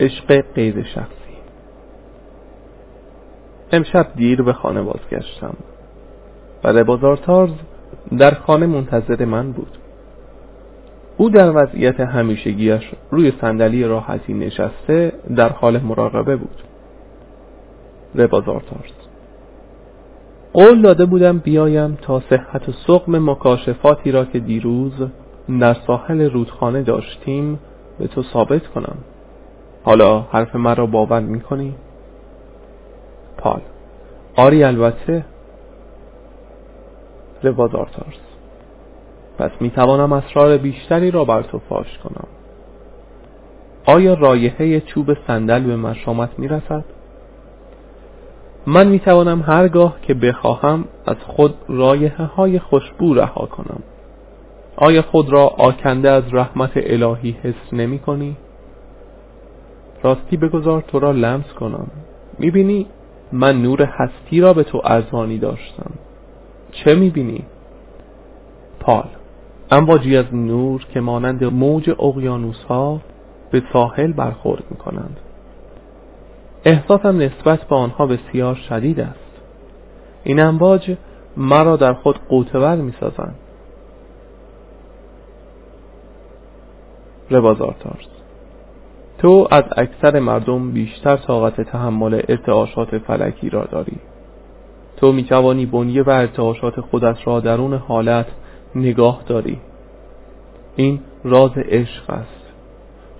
عشق غیر شخصی. امشب دیر به خانه بازگشتم. و بازارتارز در خانه منتظر من بود. او در وضعیت همیشگیش روی صندلی راحتی نشسته در حال مراقبه بود. ربازارتارز قول داده بودم بیایم تا صحت و سقم مکاشفاتی را که دیروز در ساحل رودخانه داشتیم به تو ثابت کنم. حالا حرف مرا باور می‌کنی؟ پال آری البته ربازارتارز پس می توانم اسرار بیشتری را بر تو فاش کنم آیا رایحه چوب صندل به مشامت می رسد؟ من می توانم هرگاه که بخواهم از خود رایحه های خوشبو رها کنم آیا خود را آکنده از رحمت الهی حس نمی کنی؟ راستی بگذار تو را لمس کنم. می بینی من نور هستی را به تو ارزانی داشتم. چه می بینی؟ پال امواجی از نور که مانند موج اقیانوس ها به ساحل برخورد می کنند احساسم نسبت به آنها بسیار شدید است. این امواج مرا در خود قوتور می سازند روازارتارز تو از اکثر مردم بیشتر طاقت تحمل ارتعاشات فلکی را داری. تو می توانی بنیه و ارتعاشات خودت را درون حالت نگاه داری. این راز عشق است.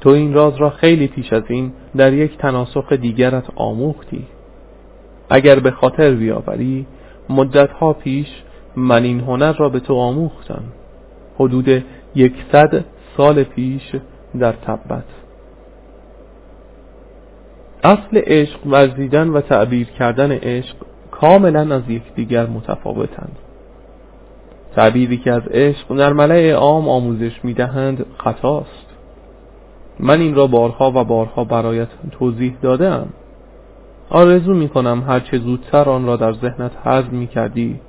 تو این راز را خیلی پیش از این در یک تناسخ دیگرت آموختی. اگر به خاطر بیاوری مدتها پیش من این هنر را به تو آموختم. حدود یکصد سال پیش در تبت. اصل عشق ورزیدن و تعبیر کردن عشق کاملا از یکدیگر متفاوتند. تعبیری که از عشق در ملع عام آموزش می‌دهند خطاست. من این را بارها و بارها برایت توضیح دادم آرزو می کنم هرچه زودتر آن را در ذهنت حذف می کردی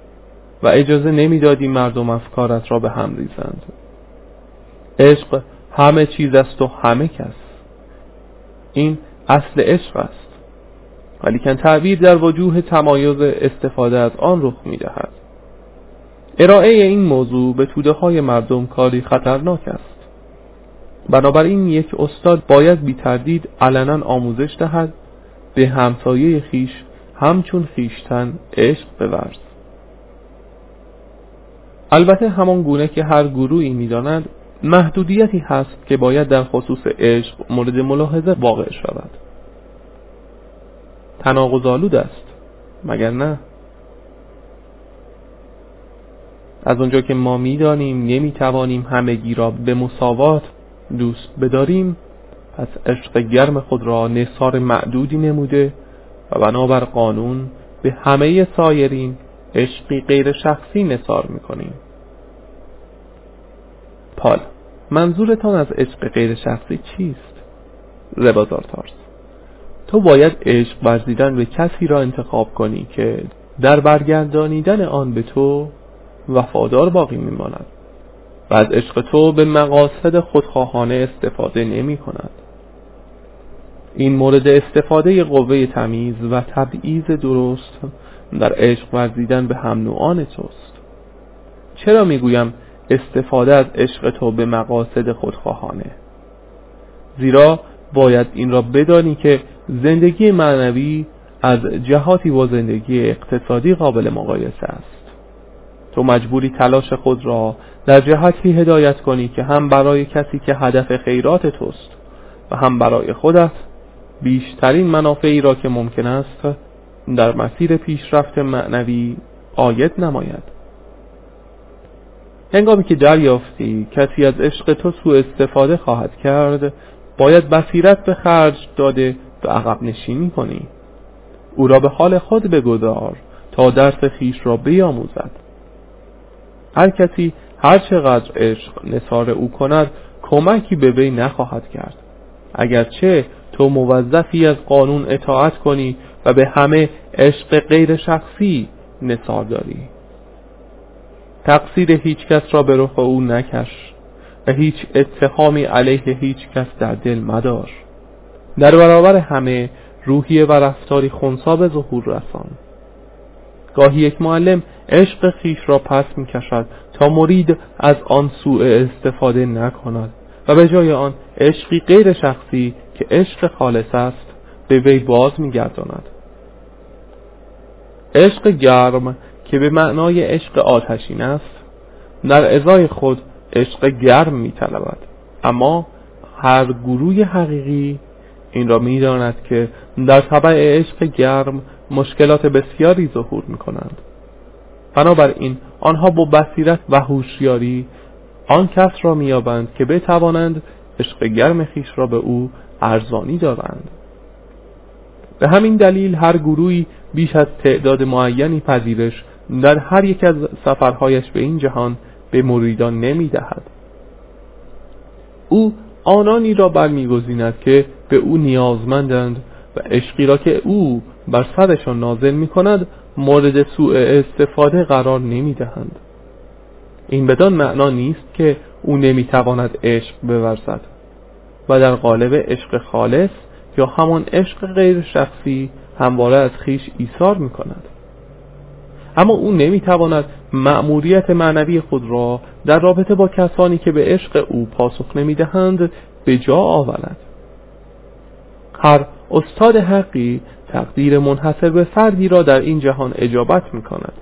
و اجازه نمی‌دادی مردم افکارت را به هم ریزند. عشق همه چیز است و همه کس. این اصل عشق است. ولیکن تعبیر در وجوه تمایز استفاده از آن رخ می دهد ارائه این موضوع به توده های مردم کاری خطرناک است. بنابراین یک استاد باید بی تردید علنا آموزش دهد به همسایه خیش همچون خیشتن عشق بورز. البته همان گونه که هر گروهی می‌داند محدودیتی هست که باید در خصوص عشق مورد ملاحظه واقع شود. تناقض آلود است مگر نه؟ از آنجا که ما می‌دانیم نمی‌توانیم همگی را به مساوات دوست بداریم پس عشق گرم خود را نصار معدودی نموده و بنابر قانون به همه سایرین عشقی غیر شخصی نصار می‌کنیم. پال. منظورتان از عشق غیر شخصی چیست؟ ربازارتارس تو باید عشق ورزیدن به کسی را انتخاب کنی که در برگردانیدن آن به تو وفادار باقی میماند و از عشق تو به مقاصد خودخواهانه استفاده نمی کند این مورد استفاده قوه تمیز و تبعیض درست در عشق ورزیدن به هم نوعان توست. چرا می‌گویم استفاده از عشق تو به مقاصد خودخواهانه. زیرا باید این را بدانی که زندگی معنوی از جهاتی با زندگی اقتصادی قابل مقایسه است. تو مجبوری تلاش خود را در جهتی هدایت کنی که هم برای کسی که هدف خیرات توست و هم برای خودت بیشترین منافعی را که ممکن است در مسیر پیشرفت معنوی آید نماید. هنگامی که دریافتی کسی از عشق تو سوء استفاده خواهد کرد باید بصیرت به خرج داده و عقب نشینی کنی. او را به حال خود بگذار تا درس خیش را بیاموزد. هر کسی هر چقدر عشق نثار او کند کمکی به وی نخواهد کرد. اگرچه تو موظفی از قانون اطاعت کنی و به همه عشق غیر شخصی نثار داری. تقصیر هیچ کس را به رخ او نکش و هیچ اتهامی علیه هیچ کس در دل مدار در برابر همه روحیه و رفتاری خونسا به ظهور رسان گاهی یک معلم عشق خیش را پس می کشد تا مرید از آن سوء استفاده نکند و به جای آن عشقی غیر شخصی که عشق خالص است به وی باز می گرداند. عشق گرم که به معنای عشق آتشین است در ازای خود عشق گرم می طلبد. اما هر گروه حقیقی این را می داند که در طبع عشق گرم مشکلات بسیاری ظهور می کنند بنابراین آنها با بصیرت و هوشیاری آن کس را میابند که بتوانند عشق گرم خیش را به او ارزانی دارند به همین دلیل هر گروهی بیش از تعداد معینی پذیرش در هر یک از سفرهایش به این جهان به مریدان نمی دهد. او آنانی را برمیگزیند که به او نیازمندند و عشقی را که او بر سرشان نازل می کند مورد سوء استفاده قرار نمی دهند. این بدان معنا نیست که او نمی‌تواند عشق بورزد و در قالب عشق خالص یا همان عشق غیر شخصی همواره از خیش ایثار می کند اما او نمی‌تواند مأموریت معنوی خود را در رابطه با کسانی که به عشق او پاسخ نمی‌دهند به جا آورد. هر استاد حقی تقدیر منحصر به فردی را در این جهان اجابت می کند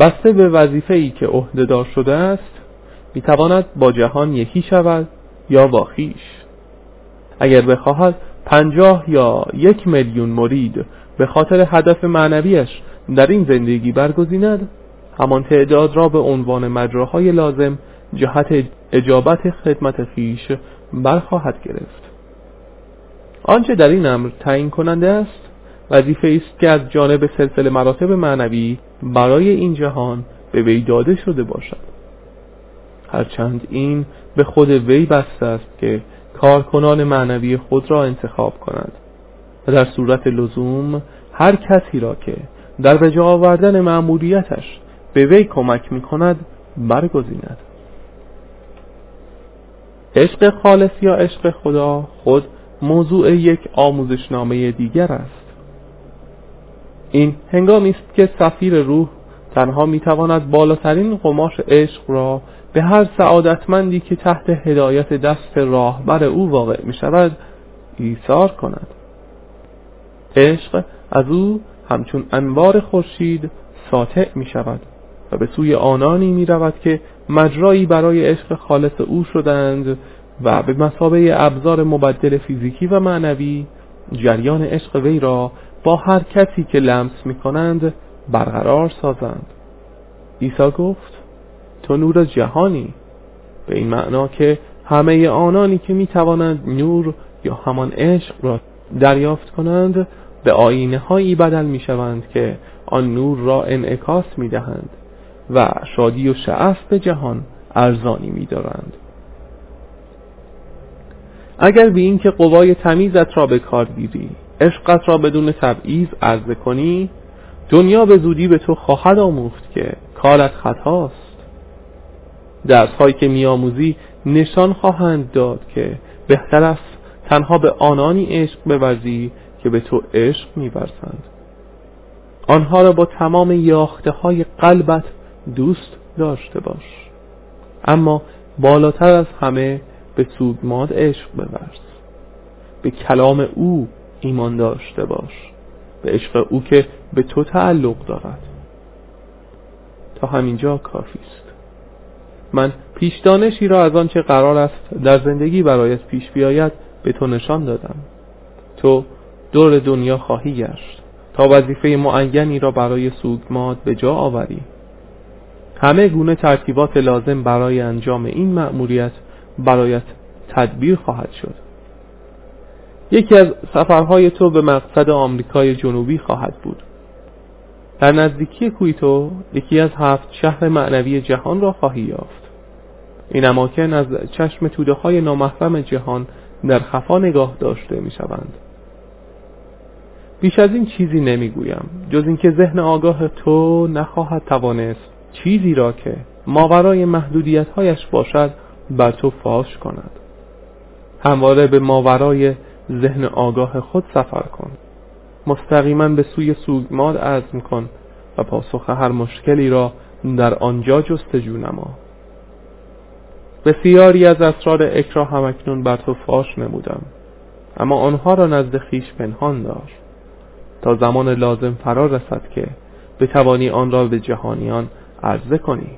بسته به وظیفه ای که عهدهدار شده است می تواند با جهان یکی شود یا با خیش. اگر بخواهد پنجاه یا یک میلیون مرید به خاطر هدف معنویش در این زندگی برگزیند. همان تعداد را به عنوان مجراهای لازم جهت اجابت خدمت خیش برخواهد گرفت. آنچه در این امر تعیین کننده است وظیفه است که از جانب سلسله مراتب معنوی برای این جهان به وی داده شده باشد. هرچند این به خود وی بسته است که کارکنان معنوی خود را انتخاب کند. و در صورت لزوم هر کسی را که در به آوردن مأموریتش به وی کمک می کند برگزیند. عشق خالص یا عشق خدا خود موضوع یک آموزشنامه دیگر است. این هنگامی است که سفیر روح تنها می‌تواند بالاترین قماش عشق را به هر سعادتمندی که تحت هدایت دست راهبر او واقع می شود ایثار کند. عشق از او همچون انوار خورشید ساطع می شود و به سوی آنانی می رود که مجرایی برای عشق خالص او شدند و به مسابه ابزار مبدل فیزیکی و معنوی جریان عشق وی را با هر کسی که لمس می کنند برقرار سازند. عیسی گفت تو نور جهانی به این معنا که همه آنانی که می توانند نور یا همان عشق را دریافت کنند به آینه هایی بدل می شوند که آن نور را انعکاس می دهند و شادی و شعف به جهان ارزانی می دارند اگر به این که قوای تمیزت را به کار گیری عشقت را بدون تبعیض عرضه کنی دنیا به زودی به تو خواهد آموخت که کارت خطاست. درس هایی که میآموزی نشان خواهند داد که بهتر است تنها به آنانی عشق بورزی که به تو عشق میورزند. آنها را با تمام یاخته های قلبت دوست داشته باش. اما بالاتر از همه به سوگماد عشق بورز. به کلام او ایمان داشته باش. به عشق او که به تو تعلق دارد. تا همینجا کافی است. من پیشدانشی را از آنچه قرار است در زندگی برایت پیش بیاید به تو نشان دادم. تو دور دنیا خواهی گشت. تا وظیفه معینی را برای سوگماد به جا آوری. همه گونه ترتیبات لازم برای انجام این مأموریت برایت تدبیر خواهد شد. یکی از سفرهای تو به مقصد آمریکای جنوبی خواهد بود. در نزدیکی کویتو یکی از هفت شهر معنوی جهان را خواهی یافت. این اماکن از چشم توده های نامحرم جهان در خفا نگاه داشته می شوند بیش از این چیزی نمی‌گویم. جز اینکه ذهن آگاه تو نخواهد توانست چیزی را که ماورای محدودیت هایش باشد بر تو فاش کند. همواره به ماورای ذهن آگاه خود سفر کن. مستقیما به سوی سوگماد عزم کن و پاسخ هر مشکلی را در آنجا جستجو نما. بسیاری از اسرار اکرا همکنون بر تو فاش نمودم اما آنها را نزد خیش پنهان دار. تا زمان لازم فرا رسد که بتوانی آن را به جهانیان عرضه کنی.